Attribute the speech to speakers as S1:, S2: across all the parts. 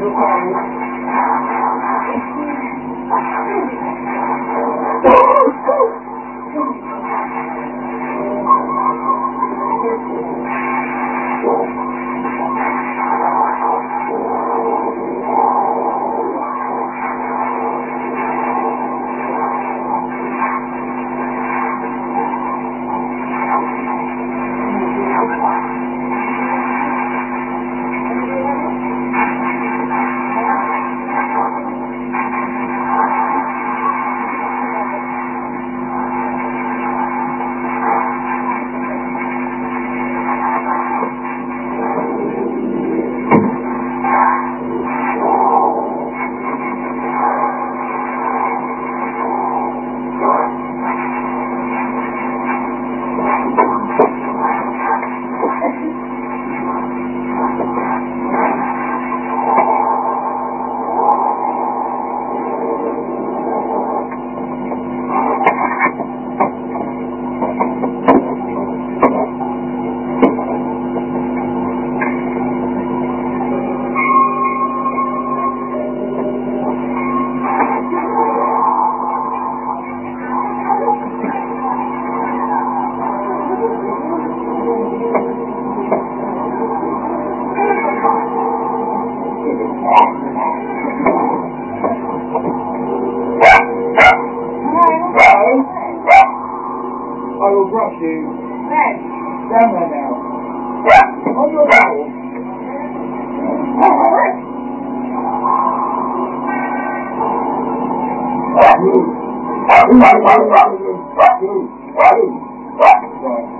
S1: Israel Thank you.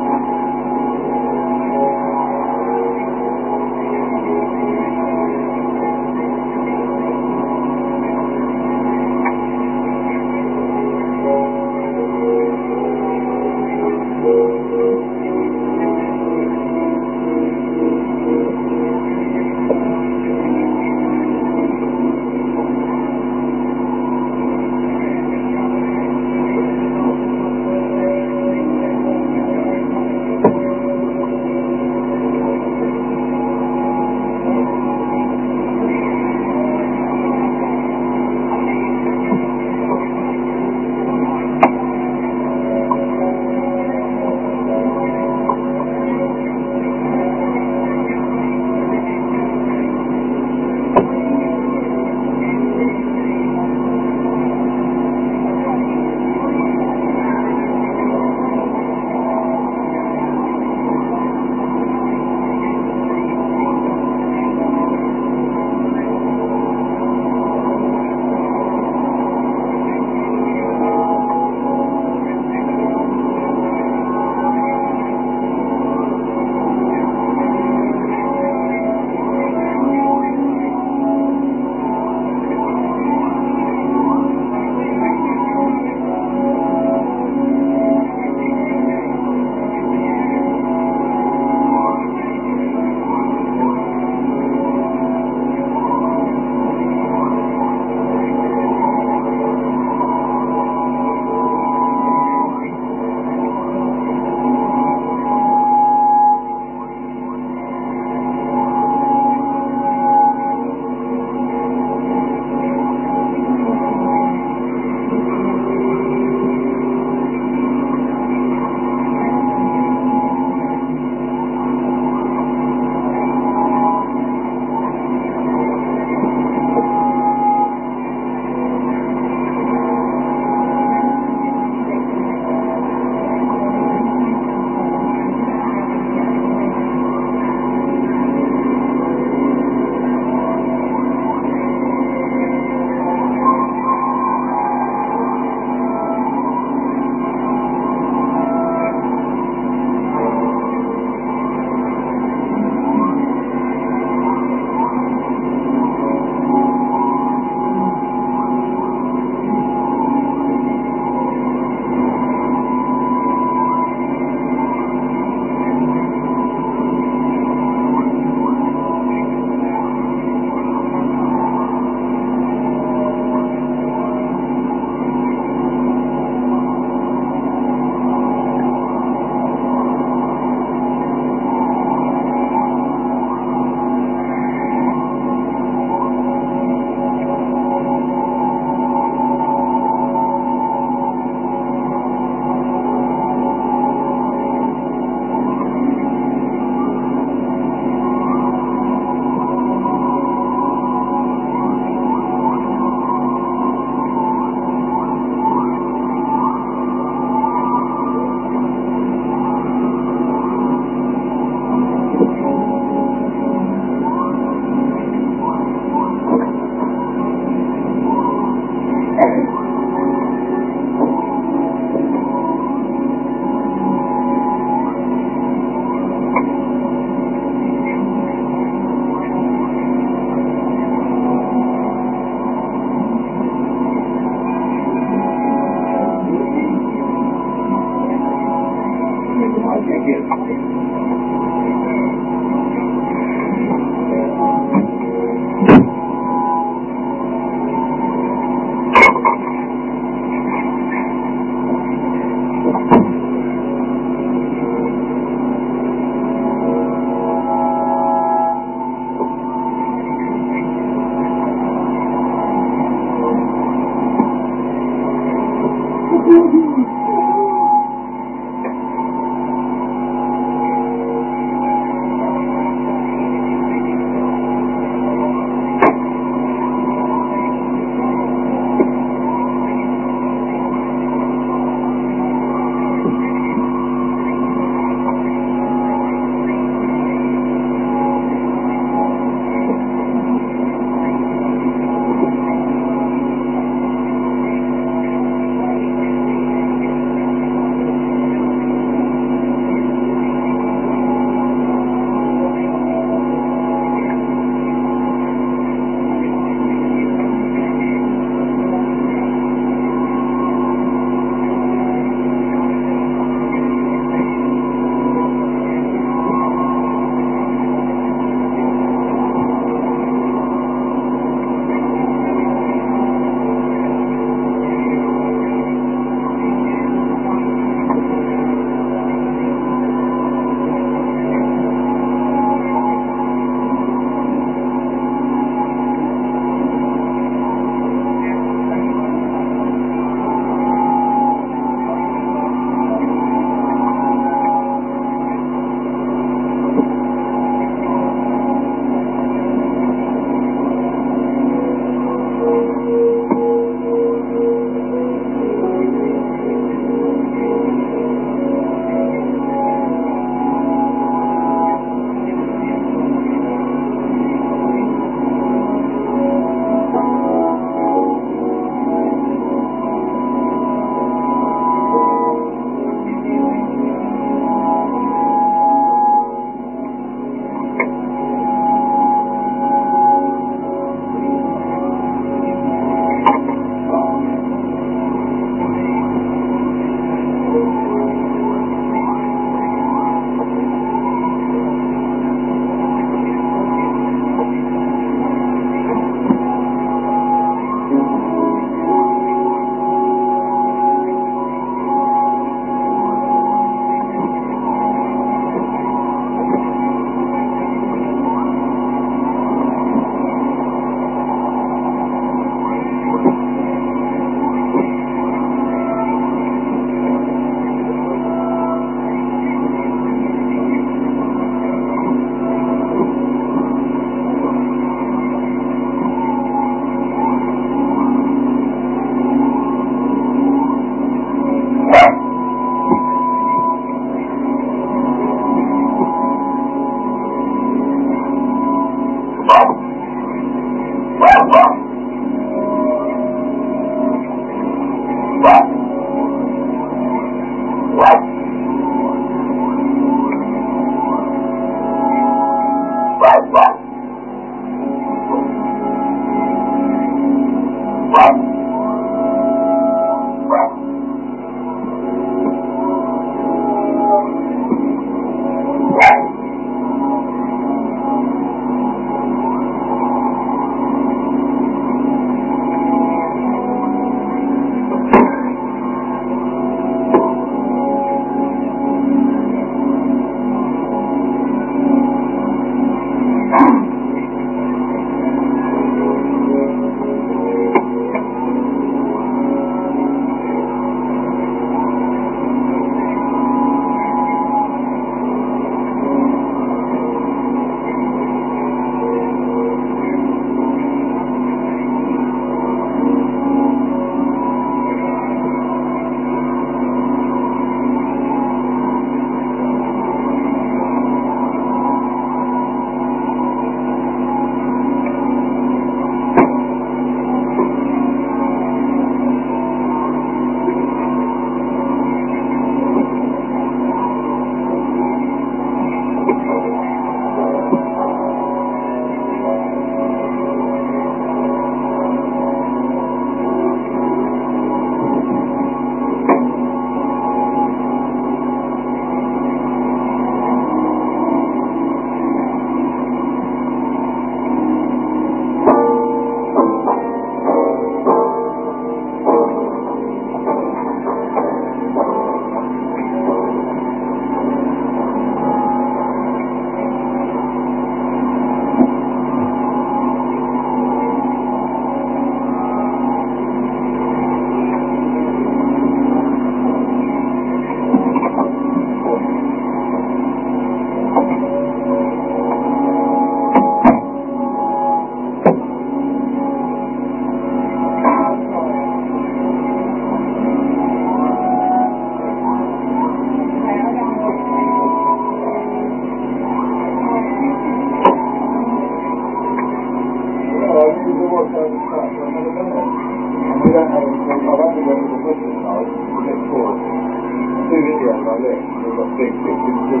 S1: tiền mà này nhưng mà tiền tiền tiền tiền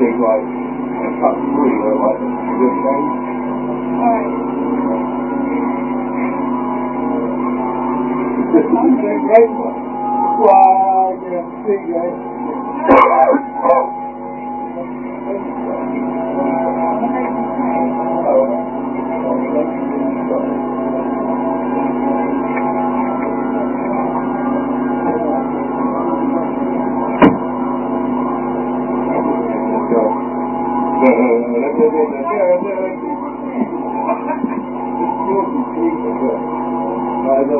S1: tiền ngoài tặng người ngoài ngoài tiền đấy cái qua cái gì vậy Thank you. 对对对这个这个问题是最重要的就希望你出大我